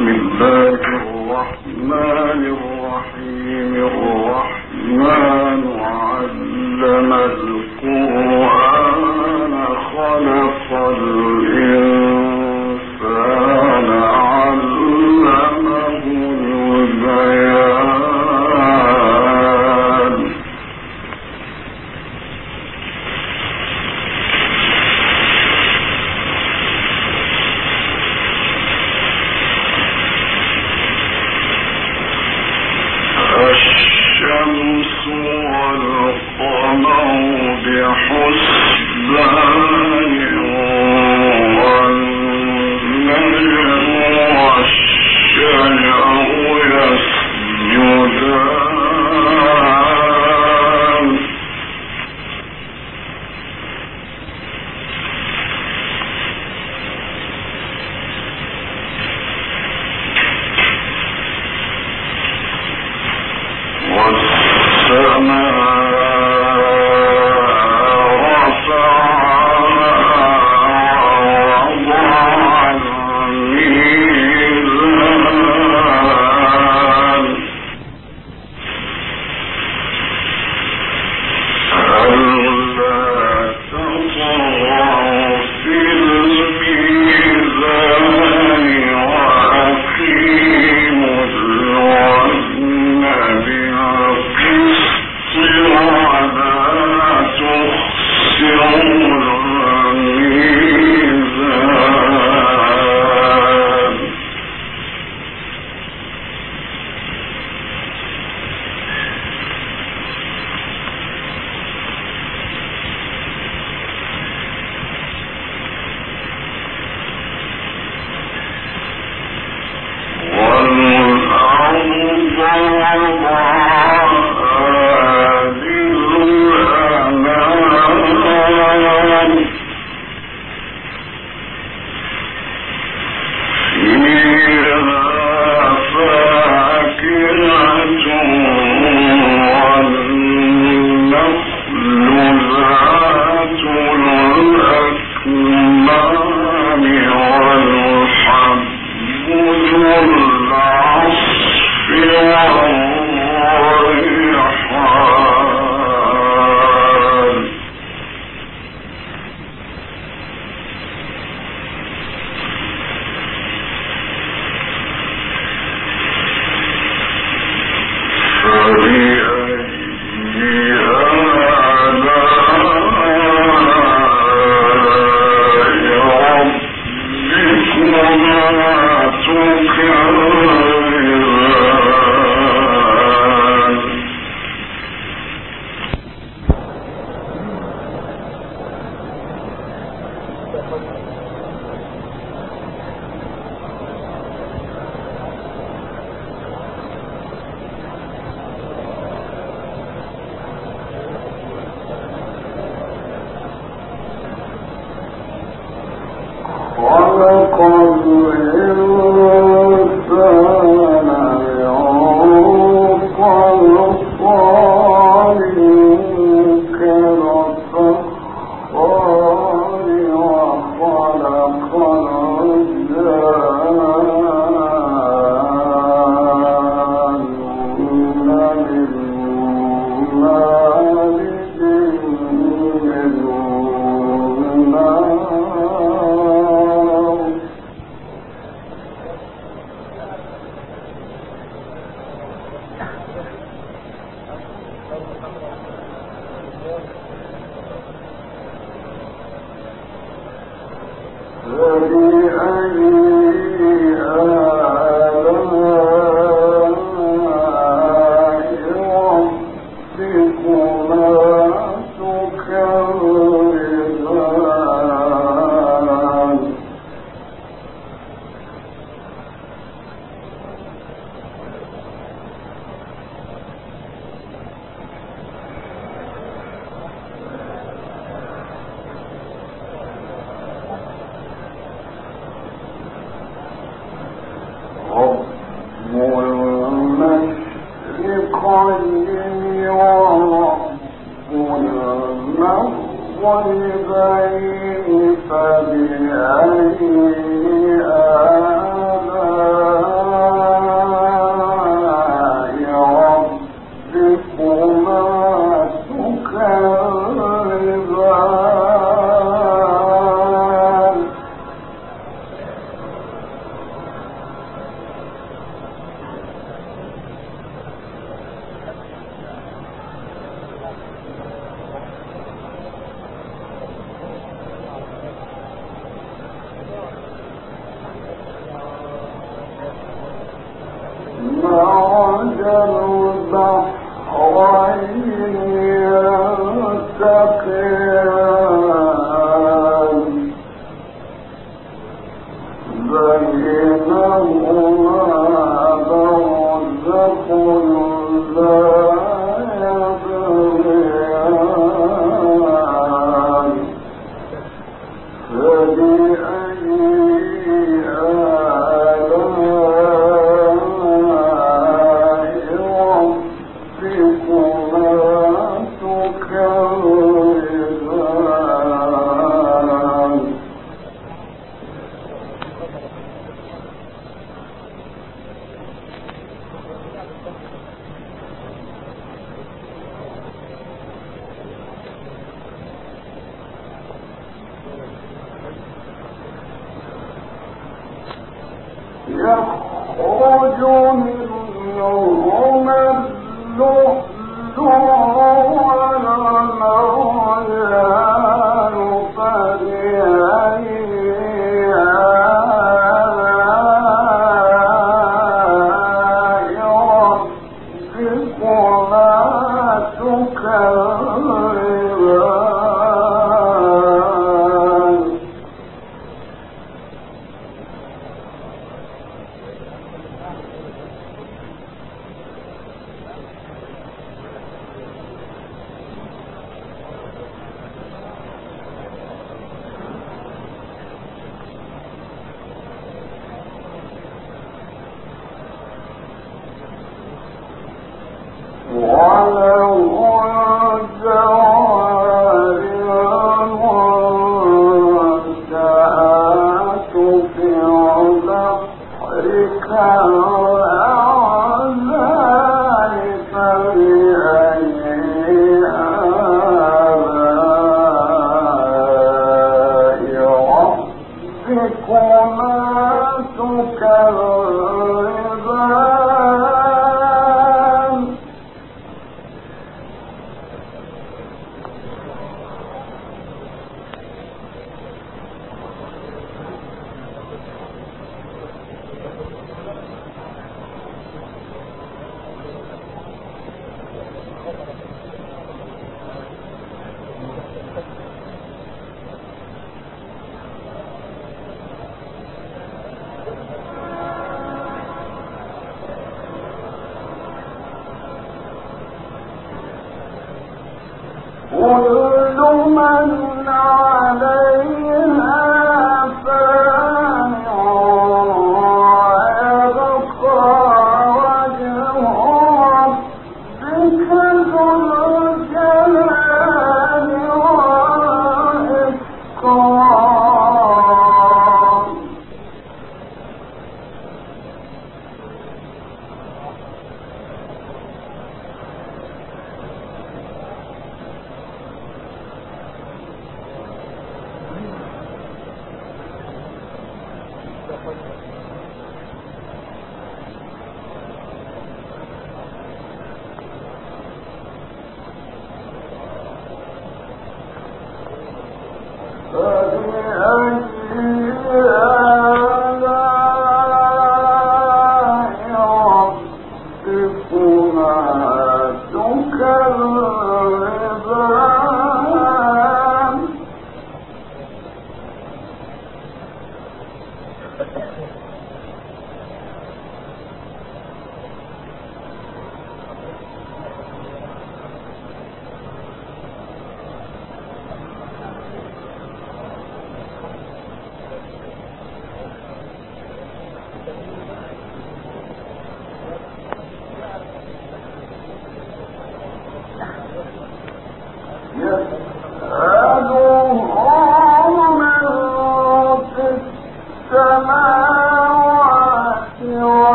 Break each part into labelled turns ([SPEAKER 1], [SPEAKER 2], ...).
[SPEAKER 1] الله خلق العلم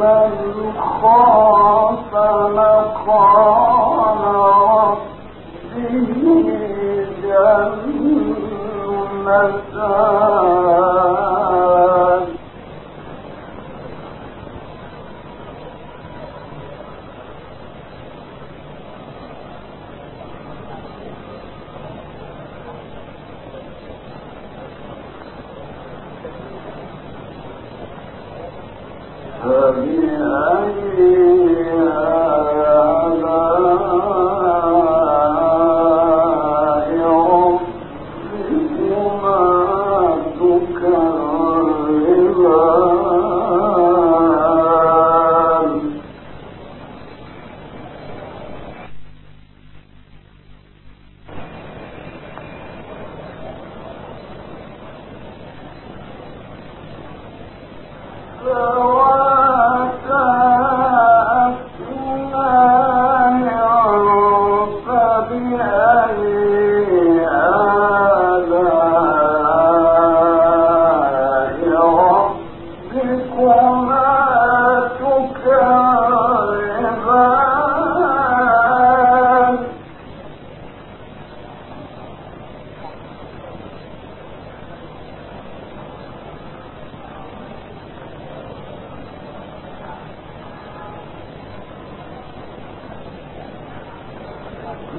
[SPEAKER 1] من خاف مقام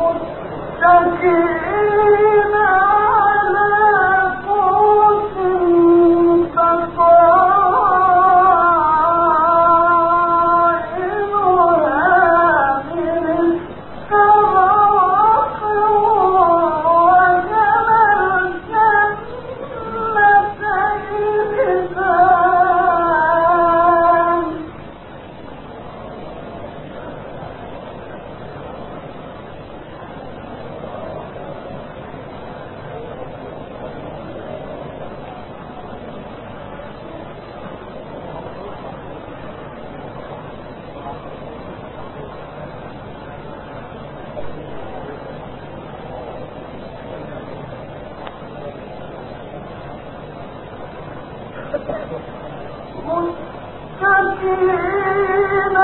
[SPEAKER 1] 我生气 متكئين.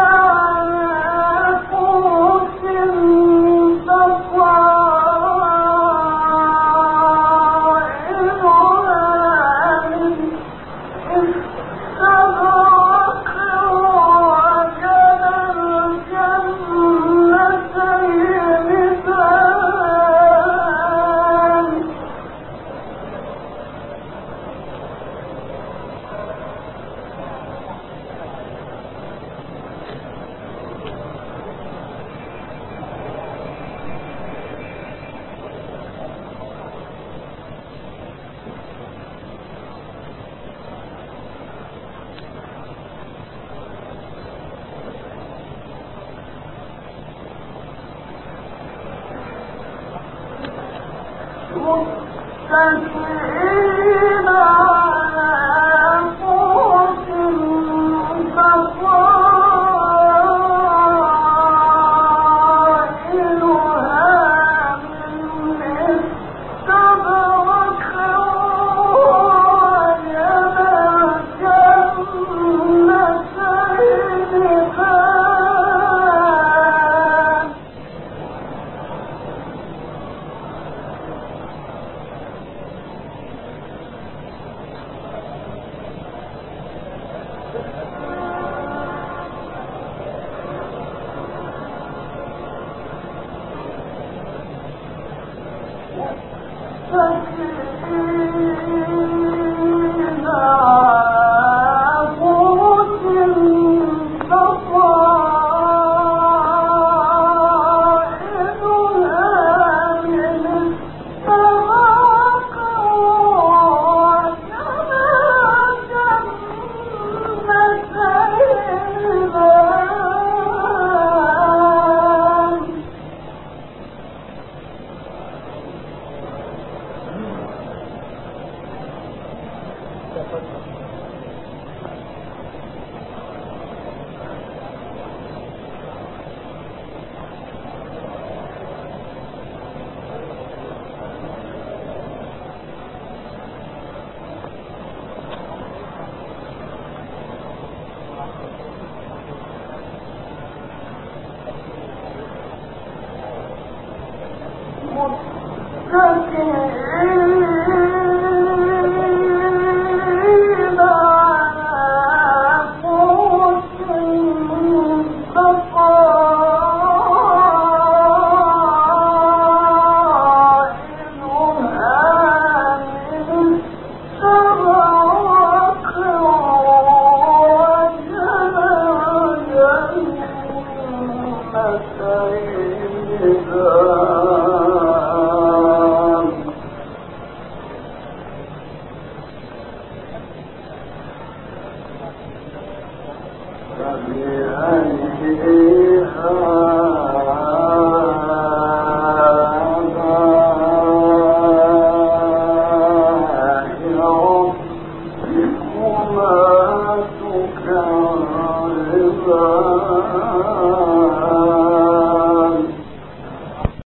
[SPEAKER 1] متكئين